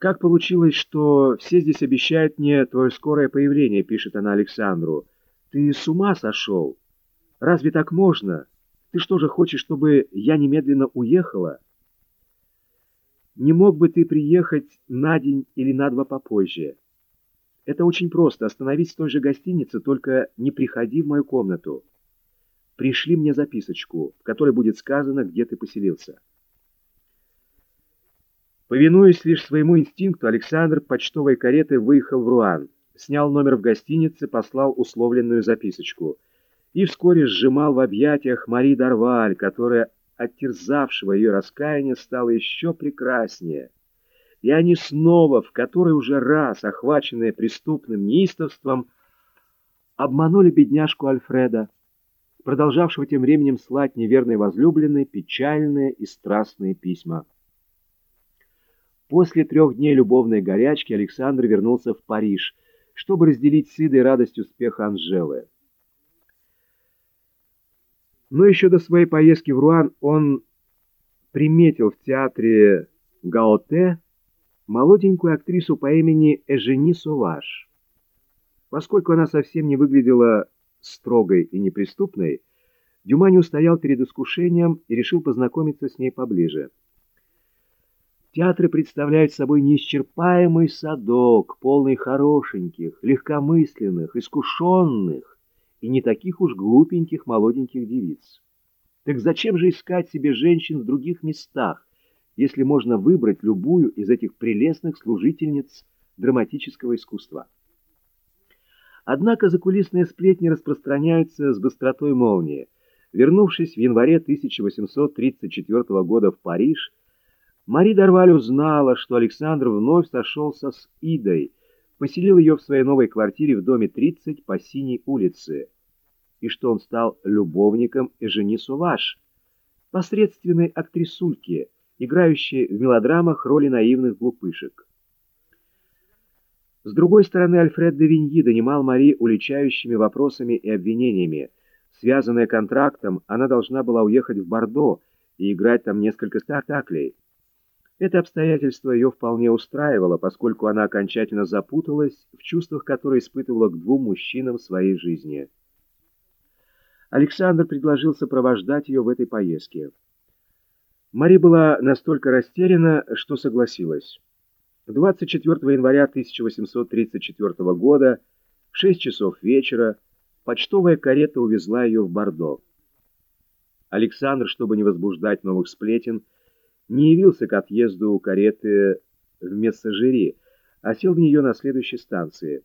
«Как получилось, что все здесь обещают мне твое скорое появление?» — пишет она Александру. «Ты с ума сошел? Разве так можно? Ты что же хочешь, чтобы я немедленно уехала?» «Не мог бы ты приехать на день или на два попозже?» «Это очень просто. Остановись в той же гостинице, только не приходи в мою комнату. Пришли мне записочку, в которой будет сказано, где ты поселился». Повинуясь лишь своему инстинкту, Александр почтовой каретой выехал в Руан, снял номер в гостинице, послал условленную записочку и вскоре сжимал в объятиях Мари Дарваль, которая от терзавшего ее раскаяния стала еще прекраснее. И они снова, в который уже раз, охваченные преступным неистовством, обманули бедняжку Альфреда, продолжавшего тем временем слать неверной возлюбленной печальные и страстные письма. После трех дней любовной горячки Александр вернулся в Париж, чтобы разделить с Идой радость успеха Анжелы. Но еще до своей поездки в Руан он приметил в театре Гаоте молоденькую актрису по имени Эжени Суваш. Поскольку она совсем не выглядела строгой и неприступной, Дюма не устоял перед искушением и решил познакомиться с ней поближе. Театры представляют собой неисчерпаемый садок, полный хорошеньких, легкомысленных, искушенных и не таких уж глупеньких молоденьких девиц. Так зачем же искать себе женщин в других местах, если можно выбрать любую из этих прелестных служительниц драматического искусства? Однако закулисные сплетни распространяются с быстротой молнии. Вернувшись в январе 1834 года в Париж, Мари Дарваль узнала, что Александр вновь сошелся с Идой, поселил ее в своей новой квартире в доме 30 по Синей улице, и что он стал любовником Эжени Суваш, посредственной актрисульки, играющей в мелодрамах роли наивных глупышек. С другой стороны, Альфред де Виньи донимал Мари уличающими вопросами и обвинениями. Связанная контрактом, она должна была уехать в Бордо и играть там несколько спектаклей. Это обстоятельство ее вполне устраивало, поскольку она окончательно запуталась в чувствах, которые испытывала к двум мужчинам в своей жизни. Александр предложил сопровождать ее в этой поездке. Мари была настолько растеряна, что согласилась. 24 января 1834 года в 6 часов вечера почтовая карета увезла ее в Бордо. Александр, чтобы не возбуждать новых сплетен, не явился к отъезду кареты в Мессажери, а сел в нее на следующей станции.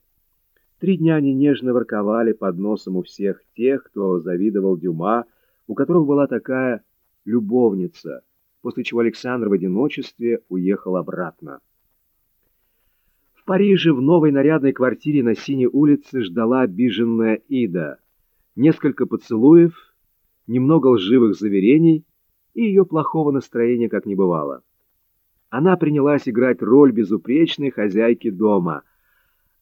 Три дня они нежно ворковали под носом у всех тех, кто завидовал Дюма, у которого была такая любовница, после чего Александр в одиночестве уехал обратно. В Париже в новой нарядной квартире на Синей улице ждала обиженная Ида. Несколько поцелуев, немного лживых заверений — и ее плохого настроения как не бывало. Она принялась играть роль безупречной хозяйки дома.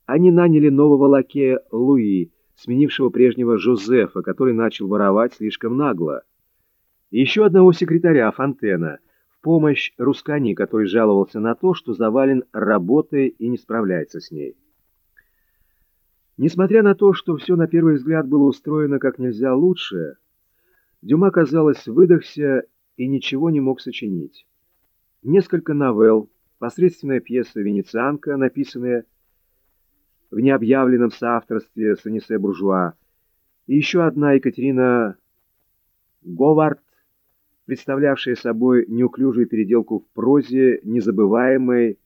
Они наняли нового лакея Луи, сменившего прежнего Жозефа, который начал воровать слишком нагло. И еще одного секретаря, Фонтена, в помощь Рускани, который жаловался на то, что завален работой и не справляется с ней. Несмотря на то, что все на первый взгляд было устроено как нельзя лучше, Дюма, казалось, выдохся и ничего не мог сочинить. Несколько новелл, посредственная пьеса «Венецианка», написанная в необъявленном соавторстве с Анисе Буржуа, и еще одна Екатерина Говард, представлявшая собой неуклюжую переделку в прозе незабываемой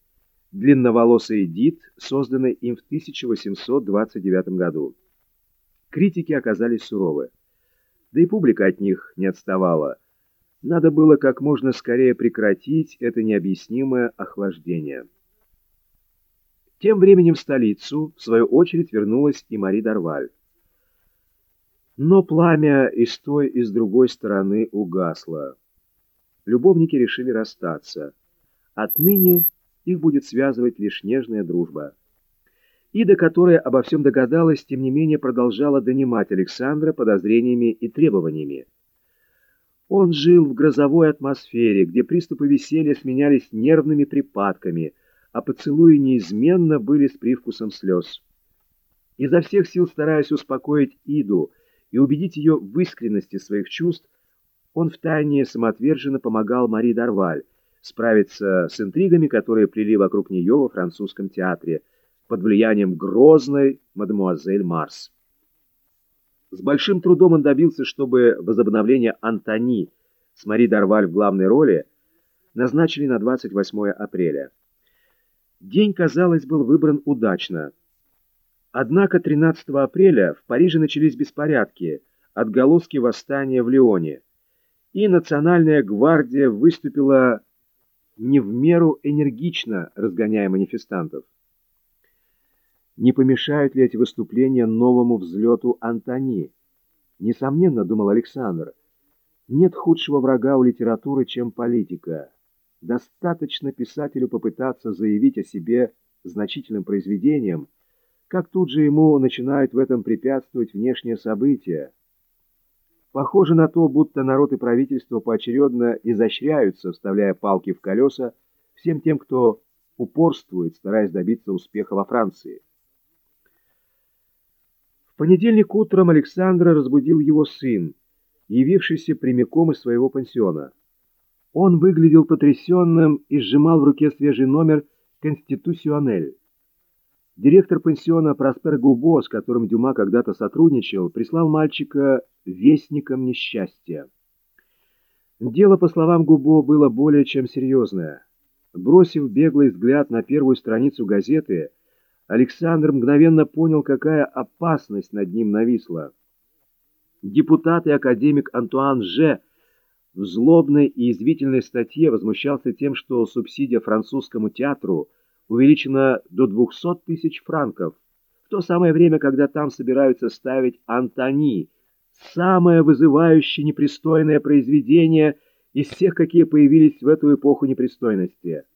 длинноволосой Эдит, созданной им в 1829 году. Критики оказались суровы, да и публика от них не отставала – надо было как можно скорее прекратить это необъяснимое охлаждение. Тем временем в столицу, в свою очередь, вернулась и Мари Дарваль. Но пламя и с той, и с другой стороны угасло. Любовники решили расстаться. Отныне их будет связывать лишь нежная дружба. Ида, которая обо всем догадалась, тем не менее продолжала донимать Александра подозрениями и требованиями. Он жил в грозовой атмосфере, где приступы веселья сменялись нервными припадками, а поцелуи неизменно были с привкусом слез. Изо всех сил стараясь успокоить Иду и убедить ее в искренности своих чувств, он втайне самоотверженно помогал Мари Дарваль справиться с интригами, которые плели вокруг нее во французском театре под влиянием грозной мадемуазель Марс. С большим трудом он добился, чтобы возобновление Антони с Мари Дарваль в главной роли назначили на 28 апреля. День, казалось, был выбран удачно. Однако 13 апреля в Париже начались беспорядки, отголоски восстания в Лионе, и Национальная гвардия выступила не в меру энергично, разгоняя манифестантов. Не помешают ли эти выступления новому взлету Антони? Несомненно, думал Александр, нет худшего врага у литературы, чем политика. Достаточно писателю попытаться заявить о себе значительным произведением, как тут же ему начинают в этом препятствовать внешние события. Похоже на то, будто народ и правительство поочередно изощряются, вставляя палки в колеса всем тем, кто упорствует, стараясь добиться успеха во Франции. Понедельник утром Александра разбудил его сын, явившийся прямиком из своего пансиона. Он выглядел потрясенным и сжимал в руке свежий номер «Конститусионель». Директор пансиона Проспер Губо, с которым Дюма когда-то сотрудничал, прислал мальчика вестником несчастья. Дело, по словам Губо, было более чем серьезное. Бросив беглый взгляд на первую страницу газеты, Александр мгновенно понял, какая опасность над ним нависла. Депутат и академик Антуан Же в злобной и извительной статье возмущался тем, что субсидия французскому театру – увеличено до 200 тысяч франков, в то самое время, когда там собираются ставить «Антони», самое вызывающее непристойное произведение из всех, какие появились в эту эпоху непристойности –